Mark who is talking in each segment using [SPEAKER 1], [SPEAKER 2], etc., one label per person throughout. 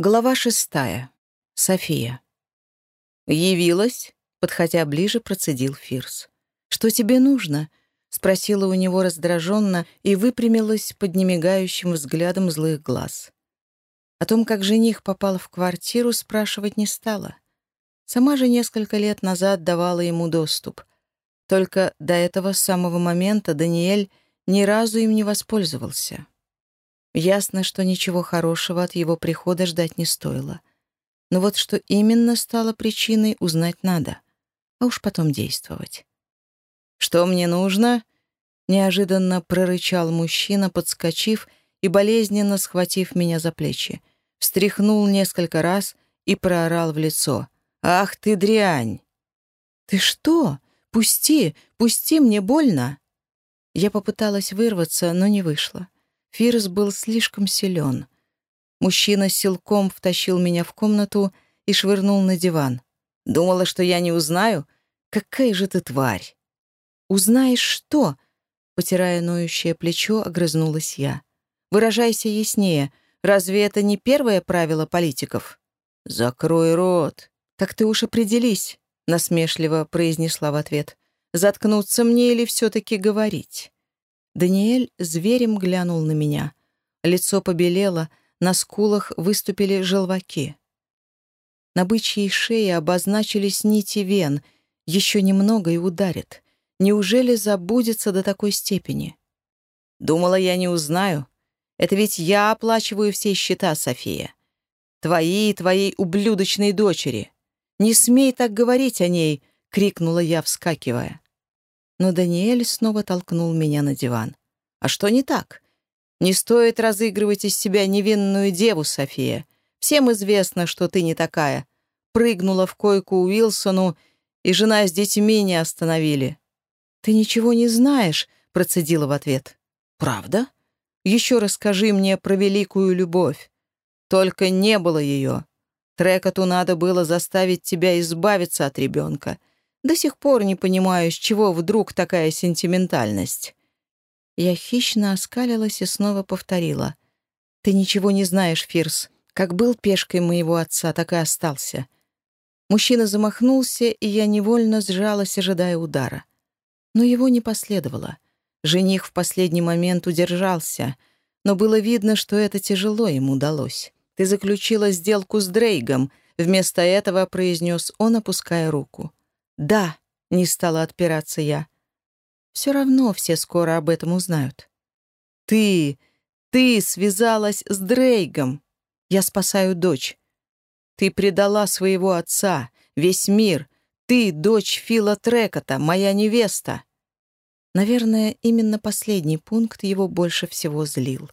[SPEAKER 1] Глава шестая. София. «Явилась?» — подходя ближе, процедил Фирс. «Что тебе нужно?» — спросила у него раздраженно и выпрямилась под немигающим взглядом злых глаз. О том, как жених попал в квартиру, спрашивать не стала. Сама же несколько лет назад давала ему доступ. Только до этого самого момента Даниэль ни разу им не воспользовался. Ясно, что ничего хорошего от его прихода ждать не стоило. Но вот что именно стало причиной, узнать надо. А уж потом действовать. «Что мне нужно?» — неожиданно прорычал мужчина, подскочив и болезненно схватив меня за плечи. Встряхнул несколько раз и проорал в лицо. «Ах ты дрянь!» «Ты что? Пусти! Пусти, мне больно!» Я попыталась вырваться, но не вышло. Фирс был слишком силен. Мужчина силком втащил меня в комнату и швырнул на диван. «Думала, что я не узнаю? Какая же ты тварь!» «Узнаешь что?» Потирая ноющее плечо, огрызнулась я. «Выражайся яснее. Разве это не первое правило политиков?» «Закрой рот!» «Так ты уж определись», — насмешливо произнесла в ответ. «Заткнуться мне или все-таки говорить?» Даниэль зверем глянул на меня. Лицо побелело, на скулах выступили желваки. На бычьей шее обозначились нити вен. Еще немного и ударит. Неужели забудется до такой степени? Думала, я не узнаю. Это ведь я оплачиваю все счета, София. Твои и твоей ублюдочной дочери. Не смей так говорить о ней, — крикнула я, вскакивая но Даниэль снова толкнул меня на диван. «А что не так? Не стоит разыгрывать из себя невинную деву, София. Всем известно, что ты не такая. Прыгнула в койку Уилсону, и жена с детьми не остановили». «Ты ничего не знаешь», — процедила в ответ. «Правда? Еще расскажи мне про великую любовь. Только не было ее. Трекоту надо было заставить тебя избавиться от ребенка. До сих пор не понимаю, с чего вдруг такая сентиментальность». Я хищно оскалилась и снова повторила. «Ты ничего не знаешь, Фирс. Как был пешкой моего отца, так и остался». Мужчина замахнулся, и я невольно сжалась, ожидая удара. Но его не последовало. Жених в последний момент удержался, но было видно, что это тяжело ему удалось. «Ты заключила сделку с Дрейгом», — вместо этого произнес он, опуская руку. «Да», — не стала отпираться я. «Все равно все скоро об этом узнают». «Ты! Ты связалась с Дрейгом! Я спасаю дочь. Ты предала своего отца, весь мир. Ты дочь Фила Трекота, моя невеста». Наверное, именно последний пункт его больше всего злил.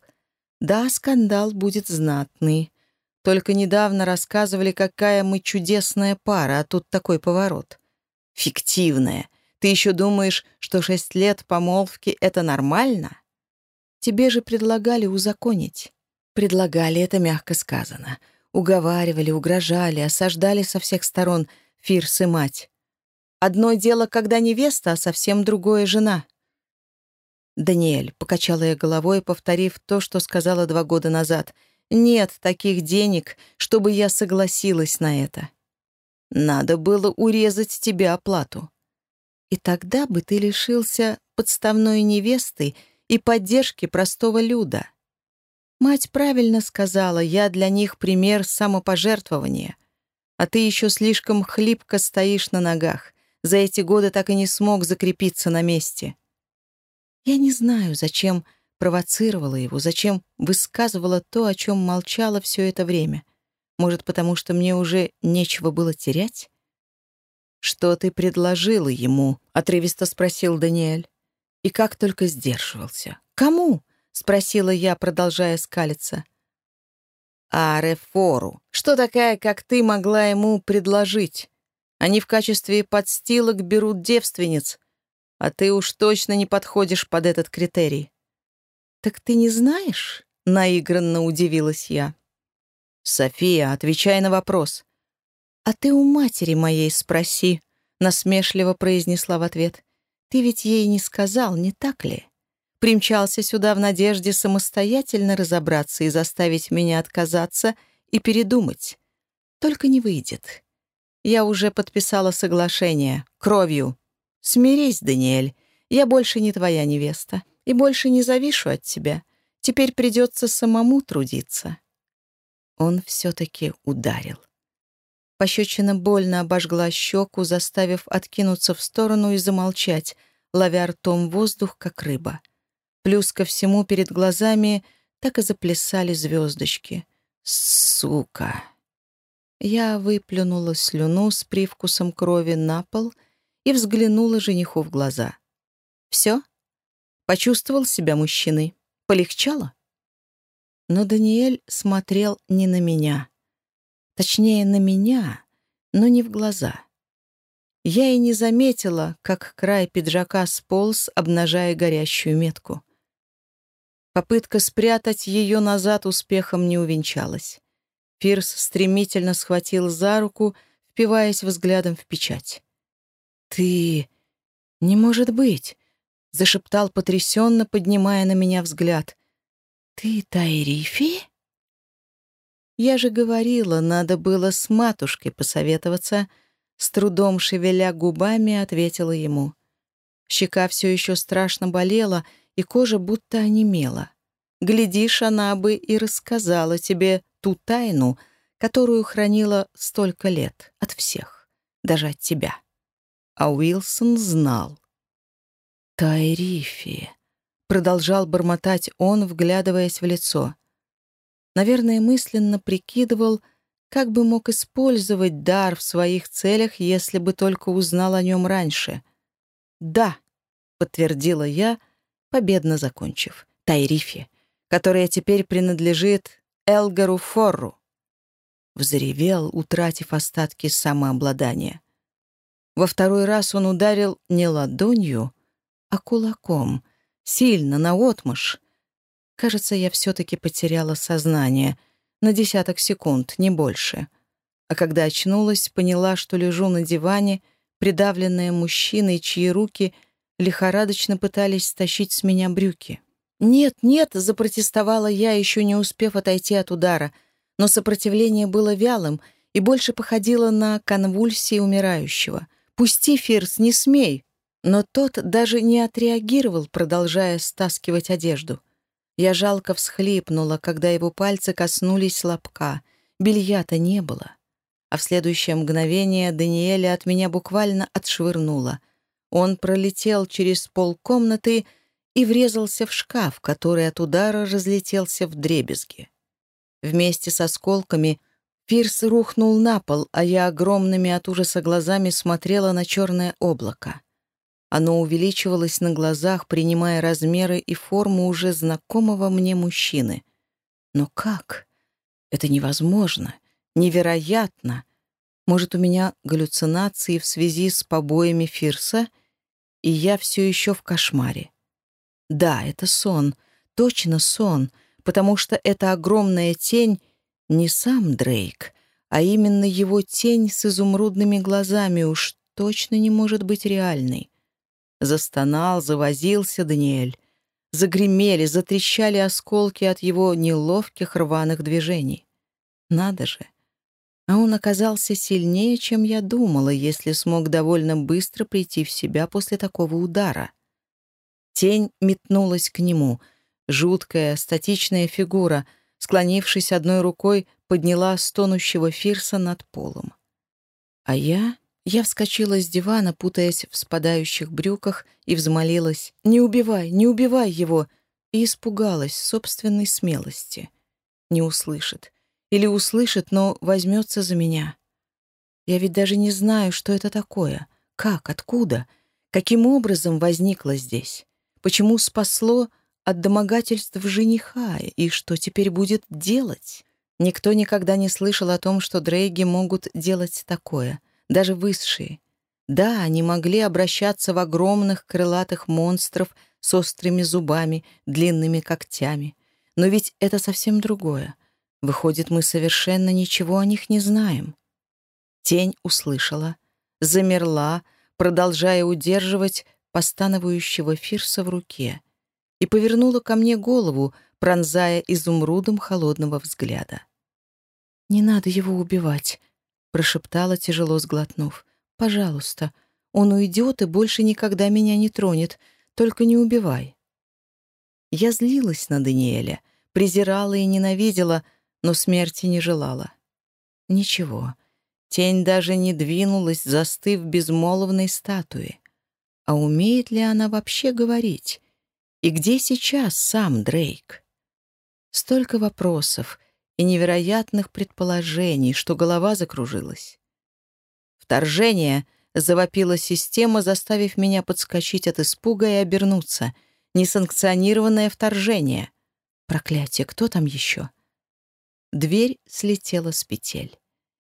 [SPEAKER 1] Да, скандал будет знатный. Только недавно рассказывали, какая мы чудесная пара, а тут такой поворот. Фиктивная. Ты еще думаешь, что шесть лет помолвки — это нормально? Тебе же предлагали узаконить. Предлагали, это мягко сказано. Уговаривали, угрожали, осаждали со всех сторон Фирс и мать. Одно дело, когда невеста, а совсем другое — жена. «Даниэль», — покачала я головой, повторив то, что сказала два года назад. «Нет таких денег, чтобы я согласилась на это». Надо было урезать тебе оплату. И тогда бы ты лишился подставной невесты и поддержки простого люда. Мать правильно сказала, я для них пример самопожертвования. А ты еще слишком хлипко стоишь на ногах. За эти годы так и не смог закрепиться на месте. Я не знаю, зачем провоцировала его, зачем высказывала то, о чем молчала все это время — может, потому что мне уже нечего было терять? «Что ты предложила ему?» — отрывисто спросил Даниэль. И как только сдерживался. «Кому?» — спросила я, продолжая скалиться. «А Рефору. Что такая, как ты, могла ему предложить? Они в качестве подстилок берут девственниц, а ты уж точно не подходишь под этот критерий». «Так ты не знаешь?» — наигранно удивилась я. «София, отвечай на вопрос». «А ты у матери моей спроси», — насмешливо произнесла в ответ. «Ты ведь ей не сказал, не так ли? Примчался сюда в надежде самостоятельно разобраться и заставить меня отказаться и передумать. Только не выйдет. Я уже подписала соглашение. Кровью. Смирись, Даниэль. Я больше не твоя невеста. И больше не завишу от тебя. Теперь придется самому трудиться. Он все-таки ударил. Пощечина больно обожгла щеку, заставив откинуться в сторону и замолчать, ловя ртом воздух, как рыба. Плюс ко всему перед глазами так и заплясали звездочки. «Сука!» Я выплюнула слюну с привкусом крови на пол и взглянула жениху в глаза. «Все? Почувствовал себя мужчиной? Полегчало?» Но Даниэль смотрел не на меня. Точнее, на меня, но не в глаза. Я и не заметила, как край пиджака сполз, обнажая горящую метку. Попытка спрятать ее назад успехом не увенчалась. Пирс стремительно схватил за руку, впиваясь взглядом в печать. «Ты... не может быть!» — зашептал потрясенно, поднимая на меня взгляд. «Ты Тайрифи?» «Я же говорила, надо было с матушкой посоветоваться», — с трудом шевеля губами ответила ему. Щека все еще страшно болела, и кожа будто онемела. Глядишь, она бы и рассказала тебе ту тайну, которую хранила столько лет от всех, даже от тебя. А Уилсон знал. «Тайрифи», — продолжал бормотать он, вглядываясь в лицо. Наверное, мысленно прикидывал, как бы мог использовать дар в своих целях, если бы только узнал о нем раньше. «Да», — подтвердила я, победно закончив, — «Тайрифи, которая теперь принадлежит Элгару Форру!» Взревел, утратив остатки самообладания. Во второй раз он ударил не ладонью, а кулаком, сильно, наотмашь. Кажется, я все-таки потеряла сознание. На десяток секунд, не больше. А когда очнулась, поняла, что лежу на диване, придавленная мужчиной, чьи руки лихорадочно пытались стащить с меня брюки. «Нет, нет!» — запротестовала я, еще не успев отойти от удара. Но сопротивление было вялым и больше походило на конвульсии умирающего. «Пусти, Фирс, не смей!» Но тот даже не отреагировал, продолжая стаскивать одежду. Я жалко всхлипнула, когда его пальцы коснулись лобка. Белья-то не было. А в следующее мгновение Даниэля от меня буквально отшвырнула. Он пролетел через полкомнаты и врезался в шкаф, который от удара разлетелся в дребезги. Вместе с осколками Пирс рухнул на пол, а я огромными от ужаса глазами смотрела на черное облако. Оно увеличивалось на глазах, принимая размеры и форму уже знакомого мне мужчины. Но как? Это невозможно, невероятно. Может, у меня галлюцинации в связи с побоями Фирса, и я все еще в кошмаре. Да, это сон, точно сон, потому что эта огромная тень не сам Дрейк, а именно его тень с изумрудными глазами уж точно не может быть реальной. Застонал, завозился Даниэль. Загремели, затрещали осколки от его неловких рваных движений. Надо же. А он оказался сильнее, чем я думала, если смог довольно быстро прийти в себя после такого удара. Тень метнулась к нему. Жуткая, статичная фигура, склонившись одной рукой, подняла стонущего Фирса над полом. А я... Я вскочила с дивана, путаясь в спадающих брюках, и взмолилась «Не убивай, не убивай его!» и испугалась собственной смелости. Не услышит. Или услышит, но возьмется за меня. Я ведь даже не знаю, что это такое. Как, откуда, каким образом возникло здесь. Почему спасло от домогательств жениха, и что теперь будет делать? Никто никогда не слышал о том, что дрейги могут делать такое, даже высшие. Да, они могли обращаться в огромных крылатых монстров с острыми зубами, длинными когтями. Но ведь это совсем другое. Выходит, мы совершенно ничего о них не знаем. Тень услышала, замерла, продолжая удерживать постановающего Фирса в руке, и повернула ко мне голову, пронзая изумрудом холодного взгляда. «Не надо его убивать», — прошептала, тяжело сглотнув. «Пожалуйста, он уйдет и больше никогда меня не тронет. Только не убивай». Я злилась на Даниэля, презирала и ненавидела, но смерти не желала. Ничего, тень даже не двинулась, застыв безмолвной статуи. А умеет ли она вообще говорить? И где сейчас сам Дрейк? Столько вопросов и невероятных предположений, что голова закружилась. «Вторжение!» — завопила система, заставив меня подскочить от испуга и обернуться. «Несанкционированное вторжение!» «Проклятие! Кто там еще?» Дверь слетела с петель,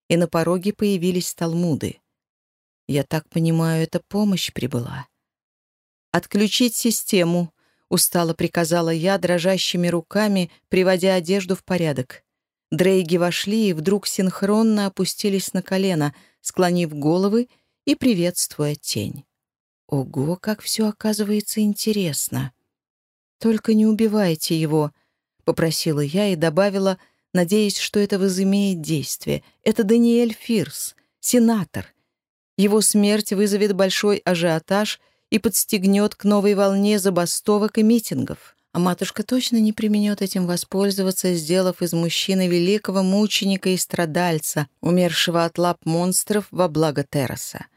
[SPEAKER 1] и на пороге появились талмуды. Я так понимаю, это помощь прибыла. «Отключить систему», — устало приказала я дрожащими руками, приводя одежду в порядок. Дрейги вошли и вдруг синхронно опустились на колено, склонив головы и приветствуя тень. Ого, как все оказывается интересно. «Только не убивайте его», — попросила я и добавила, надеясь, что это возымеет действие. «Это Даниэль Фирс, сенатор. Его смерть вызовет большой ажиотаж — и подстегнет к новой волне забастовок и митингов. А матушка точно не применет этим воспользоваться, сделав из мужчины великого мученика и страдальца, умершего от лап монстров во благо Терраса.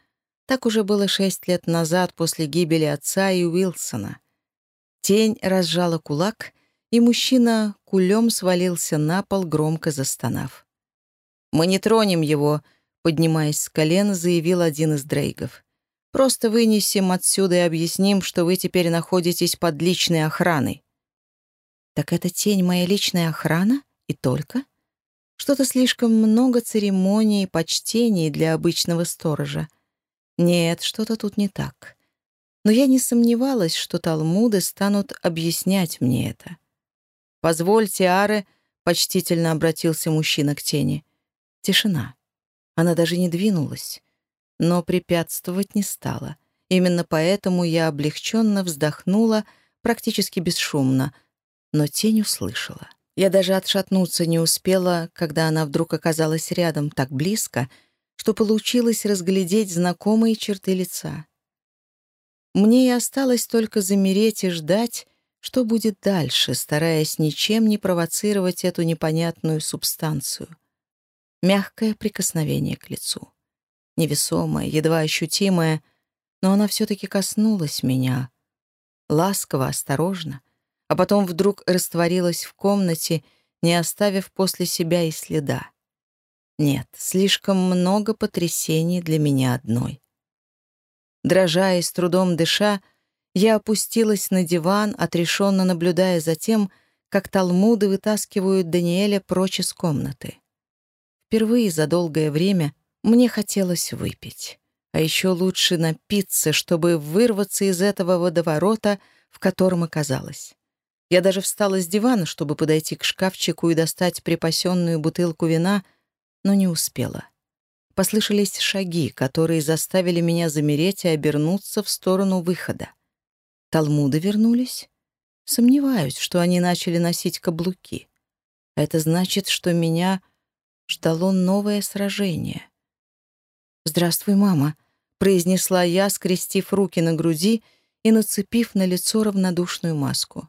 [SPEAKER 1] Так уже было шесть лет назад после гибели отца и Уилсона. Тень разжала кулак, и мужчина кулем свалился на пол, громко застонав. «Мы не тронем его», — поднимаясь с колен, заявил один из Дрейгов. Просто вынесем отсюда и объясним, что вы теперь находитесь под личной охраной». «Так это тень моя личная охрана? И только?» Что-то слишком много церемоний и почтений для обычного сторожа. Нет, что-то тут не так. Но я не сомневалась, что талмуды станут объяснять мне это. «Позвольте, Аре», — почтительно обратился мужчина к тени. Тишина. Она даже не двинулась но препятствовать не стала. Именно поэтому я облегченно вздохнула, практически бесшумно, но тень услышала. Я даже отшатнуться не успела, когда она вдруг оказалась рядом так близко, что получилось разглядеть знакомые черты лица. Мне и осталось только замереть и ждать, что будет дальше, стараясь ничем не провоцировать эту непонятную субстанцию. Мягкое прикосновение к лицу невесомая, едва ощутимая, но она все-таки коснулась меня. Ласково, осторожно, а потом вдруг растворилась в комнате, не оставив после себя и следа. Нет, слишком много потрясений для меня одной. Дрожа и с трудом дыша, я опустилась на диван, отрешенно наблюдая за тем, как талмуды вытаскивают Даниэля прочь из комнаты. Впервые за долгое время мне хотелось выпить. А еще лучше напиться, чтобы вырваться из этого водоворота, в котором оказалась. Я даже встала с дивана, чтобы подойти к шкафчику и достать припасенную бутылку вина, но не успела. Послышались шаги, которые заставили меня замереть и обернуться в сторону выхода. Талмуды вернулись? Сомневаюсь, что они начали носить каблуки. Это значит, что меня ждало новое сражение. «Здравствуй, мама», — произнесла я, скрестив руки на груди и нацепив на лицо равнодушную маску.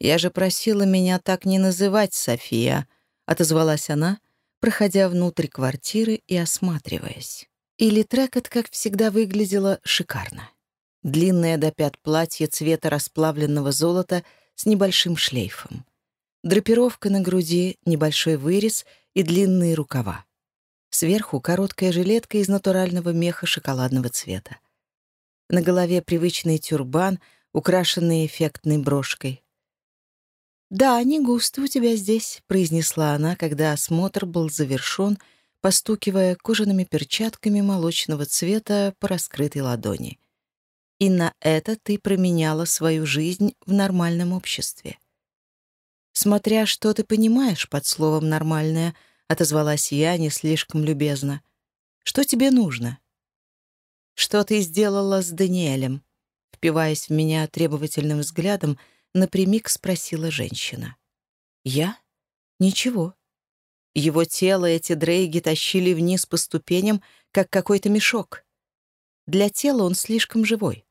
[SPEAKER 1] «Я же просила меня так не называть, София», — отозвалась она, проходя внутрь квартиры и осматриваясь. Или Трекот, как всегда, выглядела шикарно. Длинное до пят платье цвета расплавленного золота с небольшим шлейфом. Драпировка на груди, небольшой вырез и длинные рукава. Сверху короткая жилетка из натурального меха шоколадного цвета. На голове привычный тюрбан, украшенный эффектной брошкой. «Да, не густо у тебя здесь», — произнесла она, когда осмотр был завершен, постукивая кожаными перчатками молочного цвета по раскрытой ладони. «И на это ты променяла свою жизнь в нормальном обществе». Смотря что ты понимаешь под словом «нормальное», — отозвалась я не слишком любезно. «Что тебе нужно?» «Что ты сделала с Даниэлем?» Впиваясь в меня требовательным взглядом, напрямик спросила женщина. «Я? Ничего». Его тело эти дрейги тащили вниз по ступеням, как какой-то мешок. Для тела он слишком живой.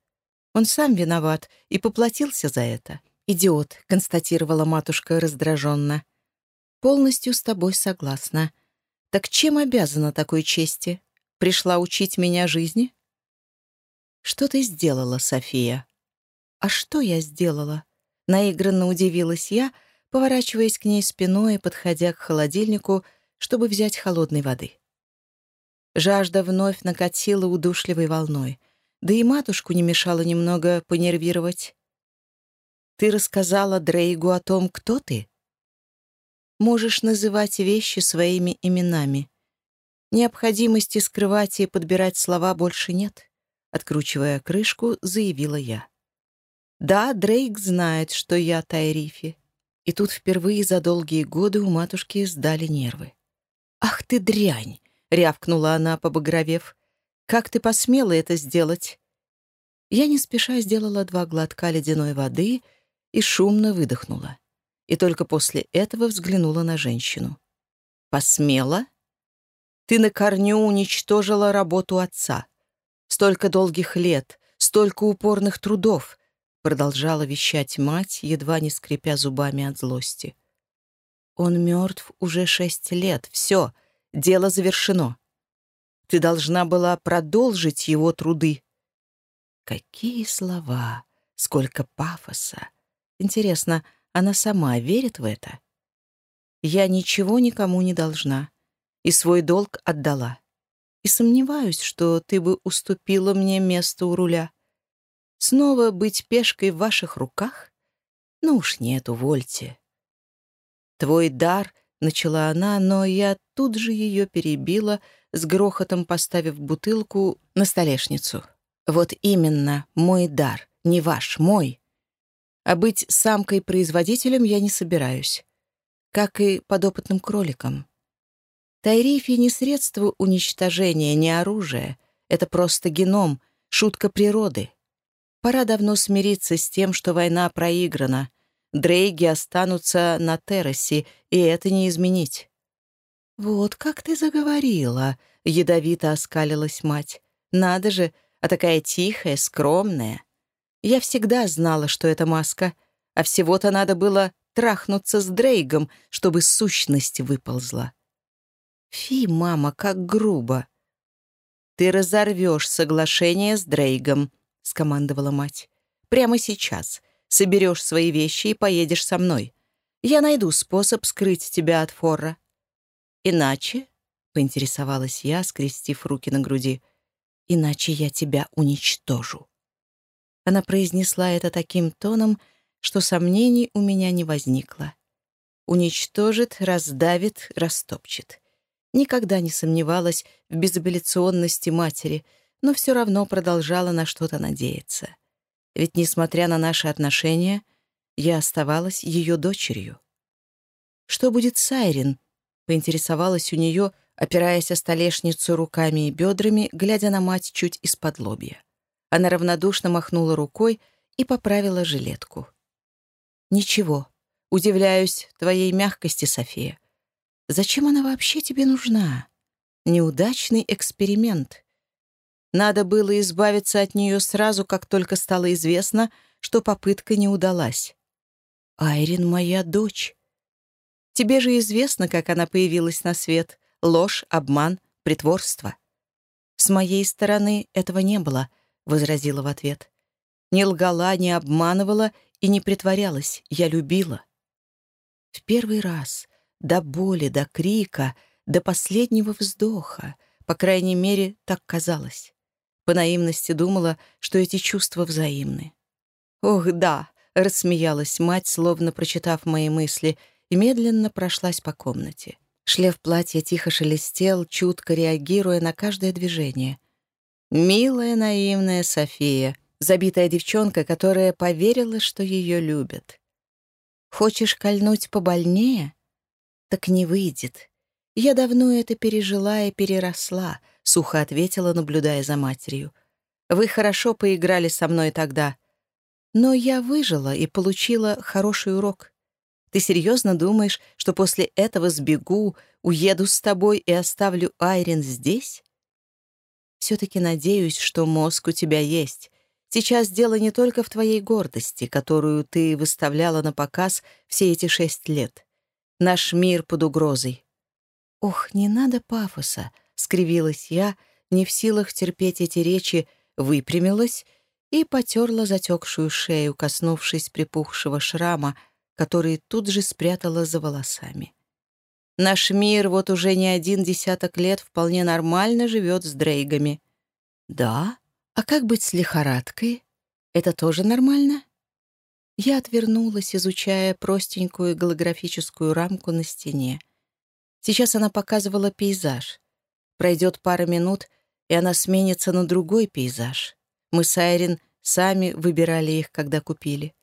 [SPEAKER 1] Он сам виноват и поплатился за это. «Идиот», — констатировала матушка раздраженно. «Полностью с тобой согласна. Так чем обязана такой чести? Пришла учить меня жизни?» «Что ты сделала, София?» «А что я сделала?» Наигранно удивилась я, поворачиваясь к ней спиной и подходя к холодильнику, чтобы взять холодной воды. Жажда вновь накатила удушливой волной, да и матушку не мешало немного понервировать. «Ты рассказала Дрейгу о том, кто ты?» «Можешь называть вещи своими именами. Необходимости скрывать и подбирать слова больше нет», — откручивая крышку, заявила я. Да, Дрейк знает, что я Тайрифи. И тут впервые за долгие годы у матушки сдали нервы. «Ах ты дрянь!» — рявкнула она, побагровев. «Как ты посмела это сделать?» Я не спеша сделала два глотка ледяной воды и шумно выдохнула. И только после этого взглянула на женщину. «Посмела? Ты на корню уничтожила работу отца. Столько долгих лет, столько упорных трудов, продолжала вещать мать, едва не скрипя зубами от злости. «Он мертв уже шесть лет. Все, дело завершено. Ты должна была продолжить его труды». Какие слова, сколько пафоса. Интересно, она сама верит в это? Я ничего никому не должна. И свой долг отдала. И сомневаюсь, что ты бы уступила мне место у руля. Снова быть пешкой в ваших руках? Ну уж нет, увольте. Твой дар, — начала она, но я тут же ее перебила, с грохотом поставив бутылку на столешницу. Вот именно, мой дар, не ваш, мой. А быть самкой-производителем я не собираюсь. Как и подопытным кроликом. Тайрифи не средство уничтожения, не оружие. Это просто геном, шутка природы. Пора давно смириться с тем, что война проиграна. Дрейги останутся на террасе, и это не изменить. «Вот как ты заговорила», — ядовито оскалилась мать. «Надо же, а такая тихая, скромная. Я всегда знала, что это маска, а всего-то надо было трахнуться с Дрейгом, чтобы сущность выползла». «Фи, мама, как грубо!» «Ты разорвешь соглашение с Дрейгом», — скомандовала мать. «Прямо сейчас. Соберешь свои вещи и поедешь со мной. Я найду способ скрыть тебя от Форра». «Иначе?» — поинтересовалась я, скрестив руки на груди. «Иначе я тебя уничтожу». Она произнесла это таким тоном, что сомнений у меня не возникло. Уничтожит, раздавит, растопчет. Никогда не сомневалась в безапелляционности матери — но все равно продолжала на что-то надеяться. Ведь, несмотря на наши отношения, я оставалась ее дочерью. «Что будет с Айрин?» — поинтересовалась у нее, опираясь о столешницу руками и бедрами, глядя на мать чуть из-под лобья. Она равнодушно махнула рукой и поправила жилетку. «Ничего. Удивляюсь твоей мягкости, София. Зачем она вообще тебе нужна? Неудачный эксперимент. Надо было избавиться от нее сразу, как только стало известно, что попытка не удалась. «Айрин — моя дочь. Тебе же известно, как она появилась на свет. Ложь, обман, притворство». «С моей стороны этого не было», — возразила в ответ. «Не лгала, не обманывала и не притворялась. Я любила». В первый раз, до боли, до крика, до последнего вздоха, по крайней мере, так казалось. По наивности думала, что эти чувства взаимны. «Ох, да!» — рассмеялась мать, словно прочитав мои мысли, и медленно прошлась по комнате. Шлев платья тихо шелестел, чутко реагируя на каждое движение. Милая наивная София, забитая девчонка, которая поверила, что ее любят. «Хочешь кольнуть побольнее? Так не выйдет. Я давно это пережила и переросла, — сухо ответила, наблюдая за матерью. «Вы хорошо поиграли со мной тогда. Но я выжила и получила хороший урок. Ты серьезно думаешь, что после этого сбегу, уеду с тобой и оставлю Айрин здесь? Все-таки надеюсь, что мозг у тебя есть. Сейчас дело не только в твоей гордости, которую ты выставляла на показ все эти шесть лет. Наш мир под угрозой. Ох, не надо пафоса, — скривилась я, не в силах терпеть эти речи, выпрямилась и потерла затекшую шею, коснувшись припухшего шрама, который тут же спрятала за волосами. Наш мир вот уже не один десяток лет вполне нормально живет с дрейгами. Да? А как быть с лихорадкой? Это тоже нормально? Я отвернулась, изучая простенькую голографическую рамку на стене. Сейчас она показывала пейзаж. Пройдет пара минут, и она сменится на другой пейзаж. Мы с Айрин сами выбирали их, когда купили.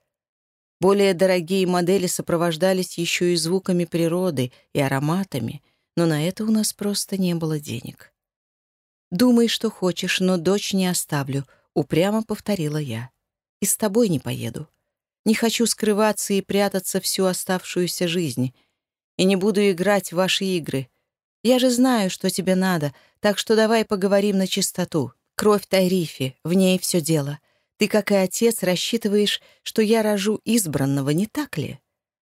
[SPEAKER 1] Более дорогие модели сопровождались еще и звуками природы и ароматами, но на это у нас просто не было денег. «Думай, что хочешь, но дочь не оставлю», — упрямо повторила я. «И с тобой не поеду. Не хочу скрываться и прятаться всю оставшуюся жизнь. И не буду играть в ваши игры. Я же знаю, что тебе надо, так что давай поговорим на чистоту. Кровь Тайрифи, в ней все дело. Ты, как и отец, рассчитываешь, что я рожу избранного, не так ли?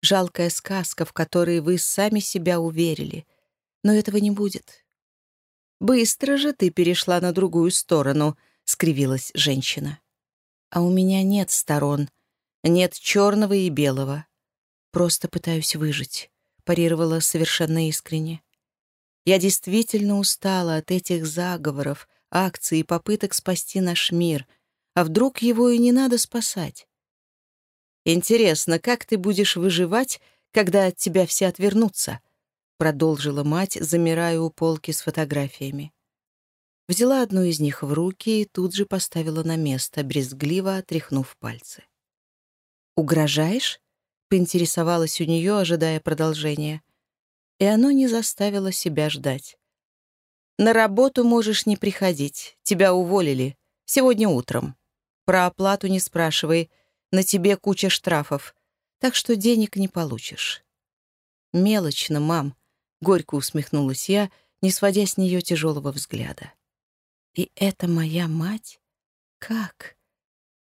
[SPEAKER 1] Жалкая сказка, в которой вы сами себя уверили. Но этого не будет. «Быстро же ты перешла на другую сторону», — скривилась женщина. «А у меня нет сторон. Нет черного и белого. Просто пытаюсь выжить», — парировала совершенно искренне. «Я действительно устала от этих заговоров, акций и попыток спасти наш мир — а вдруг его и не надо спасать? «Интересно, как ты будешь выживать, когда от тебя все отвернутся?» Продолжила мать, замирая у полки с фотографиями. Взяла одну из них в руки и тут же поставила на место, брезгливо отряхнув пальцы. «Угрожаешь?» — поинтересовалась у нее, ожидая продолжения. И оно не заставило себя ждать. «На работу можешь не приходить. Тебя уволили. Сегодня утром. Про оплату не спрашивай, на тебе куча штрафов, так что денег не получишь». «Мелочно, мам», — горько усмехнулась я, не сводя с нее тяжелого взгляда. «И это моя мать? Как?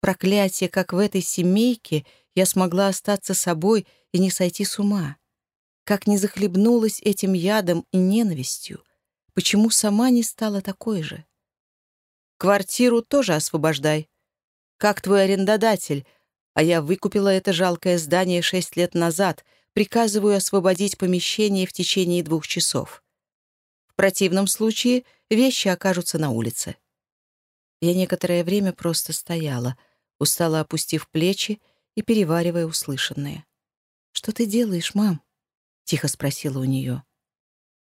[SPEAKER 1] Проклятие, как в этой семейке я смогла остаться собой и не сойти с ума. Как не захлебнулась этим ядом и ненавистью. Почему сама не стала такой же? Квартиру тоже освобождай, как твой арендодатель, а я выкупила это жалкое здание шесть лет назад, приказываю освободить помещение в течение двух часов. В противном случае вещи окажутся на улице. Я некоторое время просто стояла, устало опустив плечи и переваривая услышанное. «Что ты делаешь, мам?» — тихо спросила у нее.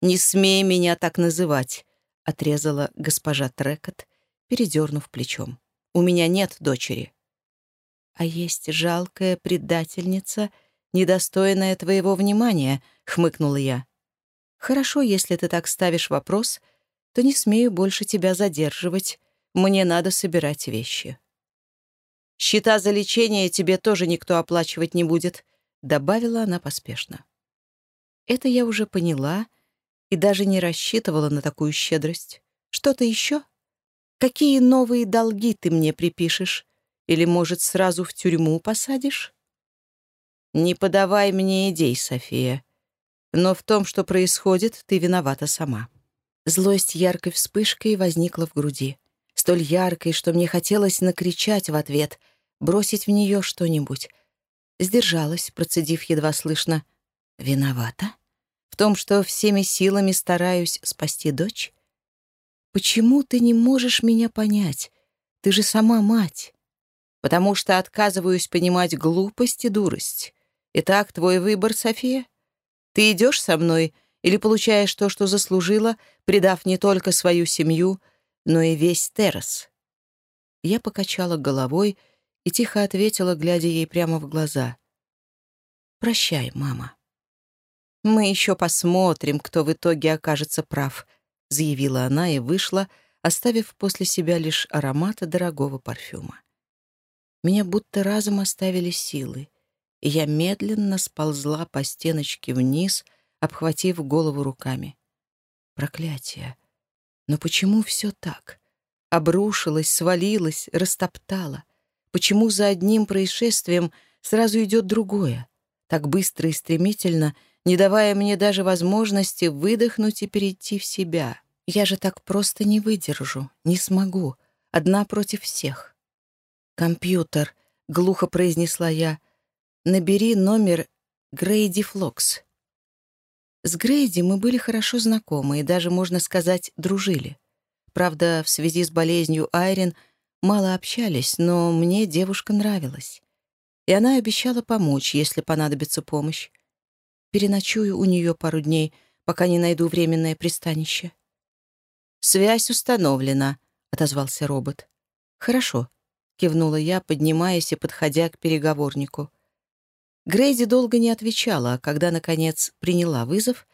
[SPEAKER 1] «Не смей меня так называть», — отрезала госпожа Трекот, передернув плечом. У меня нет дочери. А есть жалкая предательница, недостойная твоего внимания, хмыкнула я. Хорошо, если ты так ставишь вопрос, то не смею больше тебя задерживать. Мне надо собирать вещи. Счета за лечение тебе тоже никто оплачивать не будет, добавила она поспешно. Это я уже поняла и даже не рассчитывала на такую щедрость. Что-то еще? Какие новые долги ты мне припишешь? Или, может, сразу в тюрьму посадишь? Не подавай мне идей, София. Но в том, что происходит, ты виновата сама. Злость яркой вспышкой возникла в груди. Столь яркой, что мне хотелось накричать в ответ, бросить в нее что-нибудь. Сдержалась, процедив едва слышно. «Виновата? В том, что всеми силами стараюсь спасти дочь?» Почему ты не можешь меня понять? Ты же сама мать. Потому что отказываюсь понимать глупость и дурость. Итак, твой выбор, София? Ты идешь со мной или получаешь то, что заслужила, предав не только свою семью, но и весь террас?» Я покачала головой и тихо ответила, глядя ей прямо в глаза. «Прощай, мама. Мы еще посмотрим, кто в итоге окажется прав», — заявила она и вышла, оставив после себя лишь аромата дорогого парфюма. Меня будто разом оставили силы. и я медленно сползла по стеночке вниз, обхватив голову руками. Проклятие! Но почему все так? Обрушилось, свалилось, растоптало. Почему за одним происшествием сразу идет другое? Так быстро и стремительно, не давая мне даже возможности выдохнуть и перейти в себя. Я же так просто не выдержу, не смогу. Одна против всех. «Компьютер», — глухо произнесла я, — «набери номер Грейди Флокс». С Грейди мы были хорошо знакомы и даже, можно сказать, дружили. Правда, в связи с болезнью Айрин мало общались, но мне девушка нравилась. И она обещала помочь, если понадобится помощь. Переночую у нее пару дней, пока не найду временное пристанище. «Связь установлена», — отозвался робот. «Хорошо», — кивнула я, поднимаясь и подходя к переговорнику. Грейди долго не отвечала, а когда, наконец, приняла вызов,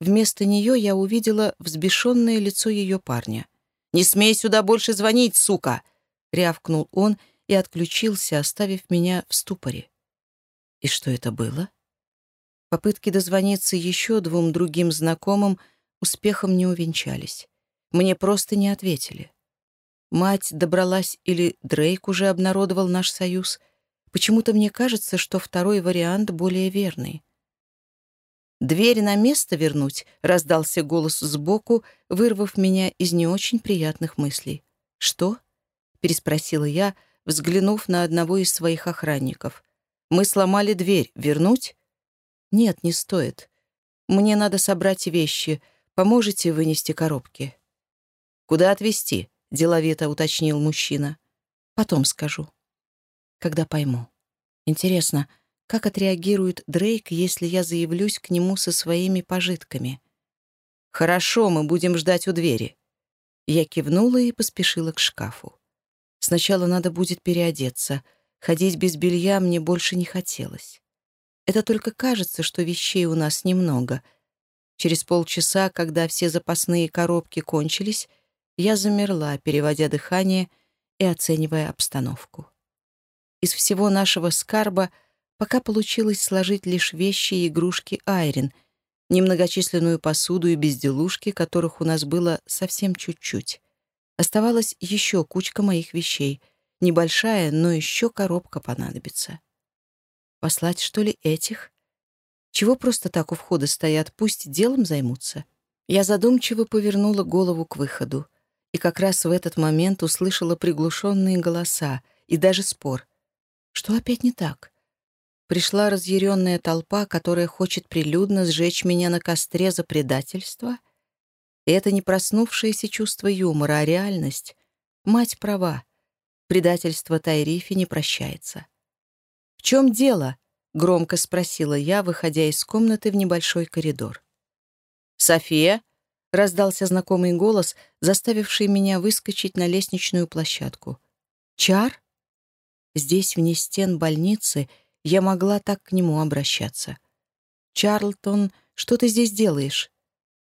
[SPEAKER 1] вместо нее я увидела взбешенное лицо ее парня — «Не смей сюда больше звонить, сука!» — рявкнул он и отключился, оставив меня в ступоре. И что это было? Попытки дозвониться еще двум другим знакомым успехом не увенчались. Мне просто не ответили. Мать добралась или Дрейк уже обнародовал наш союз. Почему-то мне кажется, что второй вариант более верный. «Дверь на место вернуть?» — раздался голос сбоку, вырвав меня из не очень приятных мыслей. «Что?» — переспросила я, взглянув на одного из своих охранников. «Мы сломали дверь. Вернуть?» «Нет, не стоит. Мне надо собрать вещи. Поможете вынести коробки?» «Куда отвезти?» — деловито уточнил мужчина. «Потом скажу. Когда пойму. Интересно, как отреагирует Дрейк, если я заявлюсь к нему со своими пожитками? «Хорошо, мы будем ждать у двери». Я кивнула и поспешила к шкафу. Сначала надо будет переодеться. Ходить без белья мне больше не хотелось. Это только кажется, что вещей у нас немного. Через полчаса, когда все запасные коробки кончились, я замерла, переводя дыхание и оценивая обстановку. Из всего нашего скарба — Пока получилось сложить лишь вещи и игрушки Айрин, немногочисленную посуду и безделушки, которых у нас было совсем чуть-чуть. Оставалась еще кучка моих вещей. Небольшая, но еще коробка понадобится. Послать, что ли, этих? Чего просто так у входа стоят? Пусть делом займутся. Я задумчиво повернула голову к выходу. И как раз в этот момент услышала приглушенные голоса и даже спор. Что опять не так? Пришла разъяренная толпа, которая хочет прилюдно сжечь меня на костре за предательство? И это не проснувшееся чувство юмора, а реальность. Мать права. Предательство Тайрифи не прощается. «В чем дело?» — громко спросила я, выходя из комнаты в небольшой коридор. «София?» — раздался знакомый голос, заставивший меня выскочить на лестничную площадку. «Чар?» Здесь, вне стен больницы, — я могла так к нему обращаться. «Чарлтон, что ты здесь делаешь?»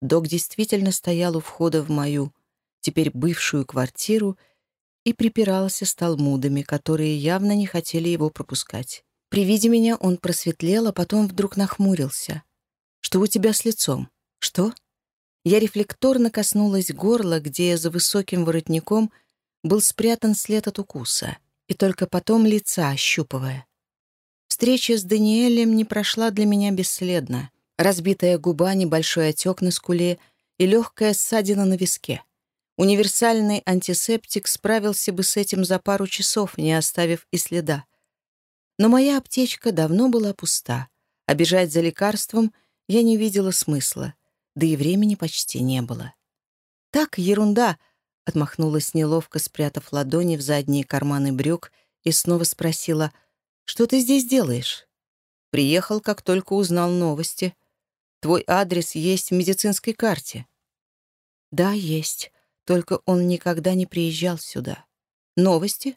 [SPEAKER 1] Док действительно стоял у входа в мою, теперь бывшую квартиру, и припирался с талмудами, которые явно не хотели его пропускать. При виде меня он просветлел, а потом вдруг нахмурился. «Что у тебя с лицом? Что?» Я рефлекторно коснулась горла, где за высоким воротником был спрятан след от укуса, и только потом лица ощупывая. Встреча с Даниэлем не прошла для меня бесследно. Разбитая губа, небольшой отек на скуле и легкая ссадина на виске. Универсальный антисептик справился бы с этим за пару часов, не оставив и следа. Но моя аптечка давно была пуста, а бежать за лекарством я не видела смысла, да и времени почти не было. «Так, ерунда!» — отмахнулась неловко, спрятав ладони в задние карманы брюк, и снова спросила — «Что ты здесь делаешь?» «Приехал, как только узнал новости. Твой адрес есть в медицинской карте». «Да, есть. Только он никогда не приезжал сюда». «Новости?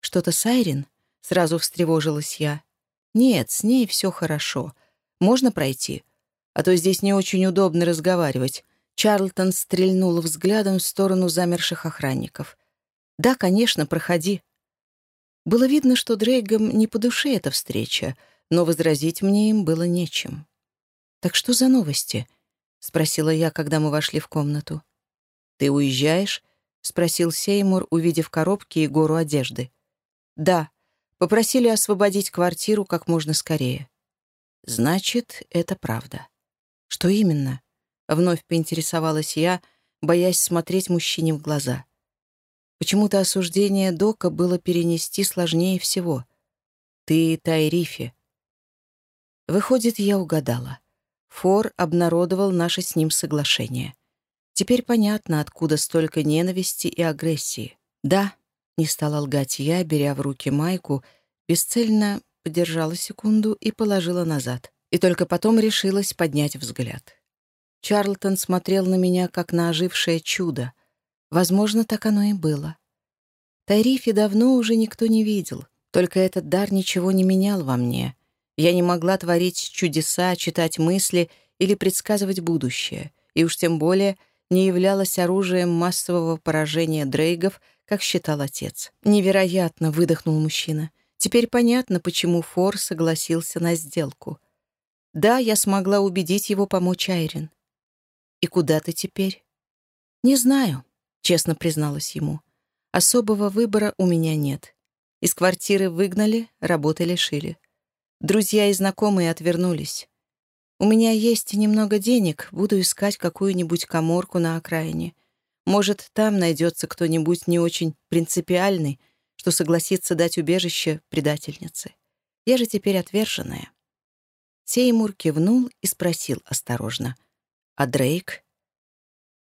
[SPEAKER 1] Что-то с Айрин?» Сразу встревожилась я. «Нет, с ней все хорошо. Можно пройти? А то здесь не очень удобно разговаривать». Чарлтон стрельнул взглядом в сторону замерших охранников. «Да, конечно, проходи». Было видно, что Дрейгам не по душе эта встреча, но возразить мне им было нечем. «Так что за новости?» — спросила я, когда мы вошли в комнату. «Ты уезжаешь?» — спросил Сеймур, увидев коробки и гору одежды. «Да. Попросили освободить квартиру как можно скорее». «Значит, это правда». «Что именно?» — вновь поинтересовалась я, боясь смотреть мужчине в глаза. Почему-то осуждение Дока было перенести сложнее всего. «Ты Тайрифи». Выходит, я угадала. Фор обнародовал наше с ним соглашение. Теперь понятно, откуда столько ненависти и агрессии. Да, не стала лгать я, беря в руки майку, бесцельно подержала секунду и положила назад. И только потом решилась поднять взгляд. Чарлтон смотрел на меня, как на ожившее чудо. Возможно, так оно и было. Тарифе давно уже никто не видел, только этот дар ничего не менял во мне. Я не могла творить чудеса, читать мысли или предсказывать будущее, и уж тем более — не являлась оружием массового поражения Дрейгов, как считал отец. «Невероятно!» — выдохнул мужчина. «Теперь понятно, почему Фор согласился на сделку. Да, я смогла убедить его помочь Айрин. И куда ты теперь?» «Не знаю», — честно призналась ему. «Особого выбора у меня нет. Из квартиры выгнали, работы лишили. Друзья и знакомые отвернулись. У меня есть немного денег, буду искать какую-нибудь коморку на окраине. Может, там найдется кто-нибудь не очень принципиальный, что согласится дать убежище предательнице. Я же теперь отверженная». Сеймур кивнул и спросил осторожно. «А Дрейк?»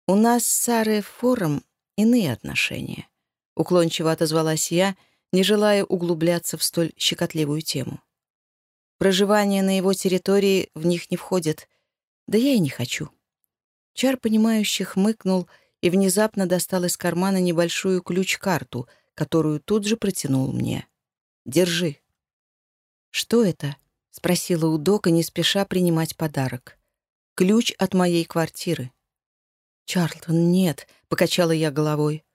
[SPEAKER 1] «У нас с Сарой Фором иные отношения», — уклончиво отозвалась я, не желая углубляться в столь щекотливую тему. Проживание на его территории в них не входит. Да я и не хочу. Чар, понимающий, хмыкнул и внезапно достал из кармана небольшую ключ-карту, которую тут же протянул мне. «Держи». «Что это?» — спросила у Дока, не спеша принимать подарок. «Ключ от моей квартиры». «Чарлтон, нет», — покачала я головой.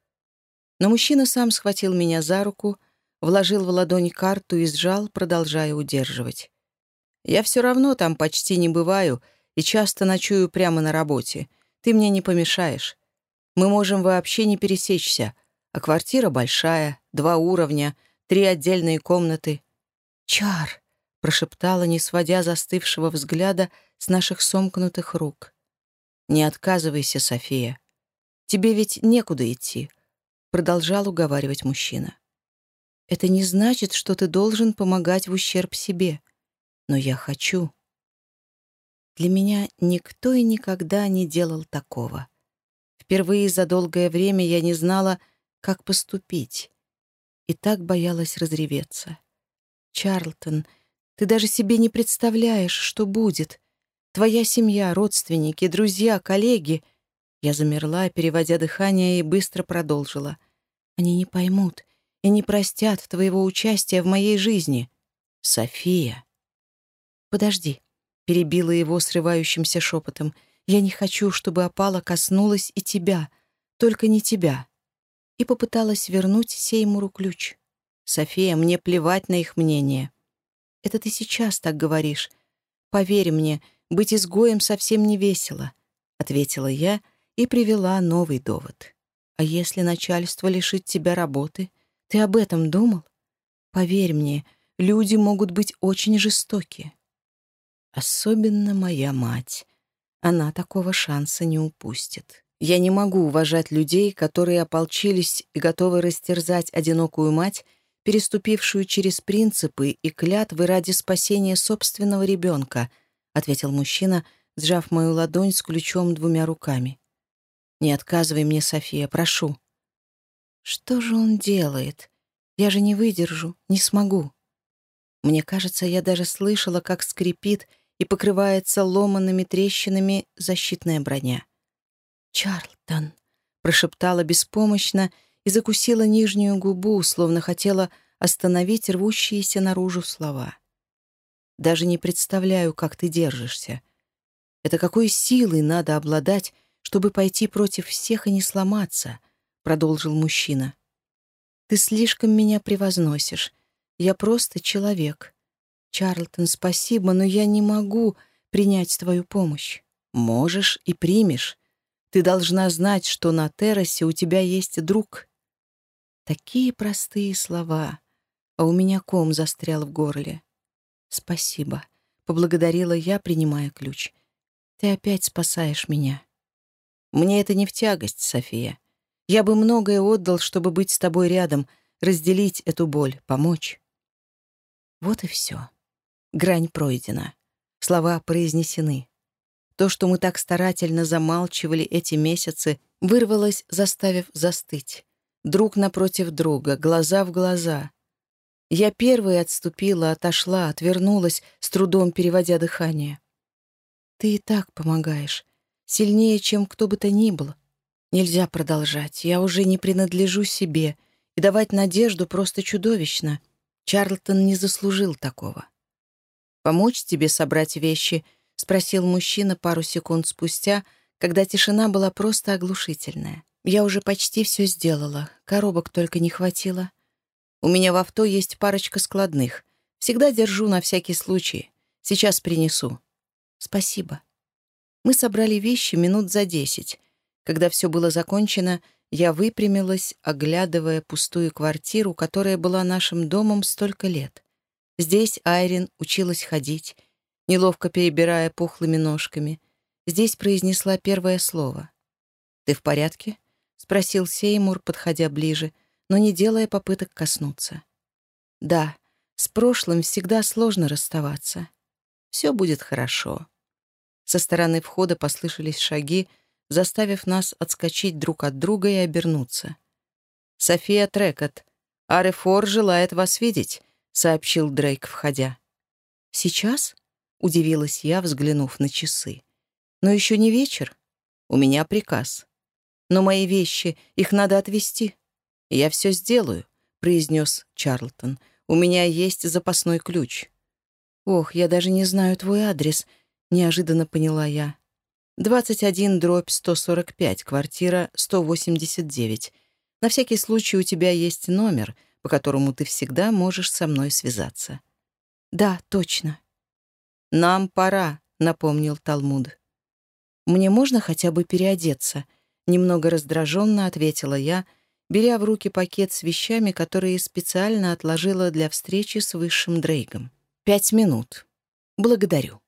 [SPEAKER 1] Но мужчина сам схватил меня за руку — вложил в ладонь карту и сжал, продолжая удерживать. «Я все равно там почти не бываю и часто ночую прямо на работе. Ты мне не помешаешь. Мы можем вообще не пересечься, а квартира большая, два уровня, три отдельные комнаты». «Чар!» — прошептала, не сводя застывшего взгляда с наших сомкнутых рук. «Не отказывайся, София. Тебе ведь некуда идти», — продолжал уговаривать мужчина. Это не значит, что ты должен помогать в ущерб себе. Но я хочу. Для меня никто и никогда не делал такого. Впервые за долгое время я не знала, как поступить. И так боялась разреветься. «Чарлтон, ты даже себе не представляешь, что будет. Твоя семья, родственники, друзья, коллеги...» Я замерла, переводя дыхание, и быстро продолжила. «Они не поймут, и не простят твоего участия в моей жизни. София. Подожди, перебила его срывающимся шепотом. Я не хочу, чтобы опала коснулась и тебя, только не тебя. И попыталась вернуть Сеймуру ключ. София, мне плевать на их мнение. Это ты сейчас так говоришь. Поверь мне, быть изгоем совсем не весело, ответила я и привела новый довод. А если начальство лишит тебя работы, ты об этом думал? Поверь мне, люди могут быть очень жестоки. Особенно моя мать. Она такого шанса не упустит. Я не могу уважать людей, которые ополчились и готовы растерзать одинокую мать, переступившую через принципы и клятвы ради спасения собственного ребенка, ответил мужчина, сжав мою ладонь с ключом двумя руками. «Не отказывай мне, София, прошу. Что же он делает? Я же не выдержу, не смогу. Мне кажется, я даже слышала, как скрипит и покрывается ломанными трещинами защитная броня. «Чарлтон», — прошептала беспомощно и закусила нижнюю губу, словно хотела остановить рвущиеся наружу слова. «Даже не представляю, как ты держишься. Это какой силой надо обладать, чтобы пойти против всех и не сломаться?» — продолжил мужчина. «Ты слишком меня превозносишь. Я просто человек. «Чарлтон, спасибо, но я не могу принять твою помощь». «Можешь и примешь. Ты должна знать, что на террасе у тебя есть друг». Такие простые слова, а у меня ком застрял в горле. «Спасибо», — поблагодарила я, принимая ключ. «Ты опять спасаешь меня». «Мне это не в тягость, София. Я бы многое отдал, чтобы быть с тобой рядом, разделить эту боль, помочь». Вот и все. Грань пройдена. Слова произнесены. То, что мы так старательно замалчивали эти месяцы, вырвалось, заставив застыть. Друг напротив друга, глаза в глаза. Я первой отступила, отошла, отвернулась, с трудом переводя дыхание. «Ты и так помогаешь. Сильнее, чем кто бы то ни был. Нельзя продолжать. Я уже не принадлежу себе. И давать надежду просто чудовищно. Чарлтон не заслужил такого. «Помочь тебе собрать вещи?» — спросил мужчина пару секунд спустя, когда тишина была просто оглушительная. «Я уже почти все сделала. Коробок только не хватило. У меня в авто есть парочка складных. Всегда держу на всякий случай. Сейчас принесу». «Спасибо». Мы собрали вещи минут за десять. Когда все было закончено, я выпрямилась, оглядывая пустую квартиру, которая была нашим домом столько лет. Здесь Айрин училась ходить, неловко перебирая пухлыми ножками. Здесь произнесла первое слово. «Ты в порядке?» — спросил Сеймур, подходя ближе, но не делая попыток коснуться. «Да, с прошлым всегда сложно расставаться. Все будет хорошо». Со стороны входа послышались шаги, заставив нас отскочить друг от друга и обернуться. «София Трекот, Арефор желает вас видеть», — сообщил Дрейк, входя. «Сейчас?» — удивилась я, взглянув на часы. «Но еще не вечер. У меня приказ. Но мои вещи, их надо отвезти. Я все сделаю», — произнес Чарлтон. «У меня есть запасной ключ». «Ох, я даже не знаю твой адрес», — неожиданно поняла я. 21 дробь 145, квартира 189. На всякий случай у тебя есть номер, по которому ты всегда можешь со мной связаться. Да, точно. Нам пора, напомнил Талмуд. Мне можно хотя бы переодеться? Немного раздраженно ответила я, беря в руки пакет с вещами, которые специально отложила для встречи с высшим Дрейгом. Пять минут. Благодарю.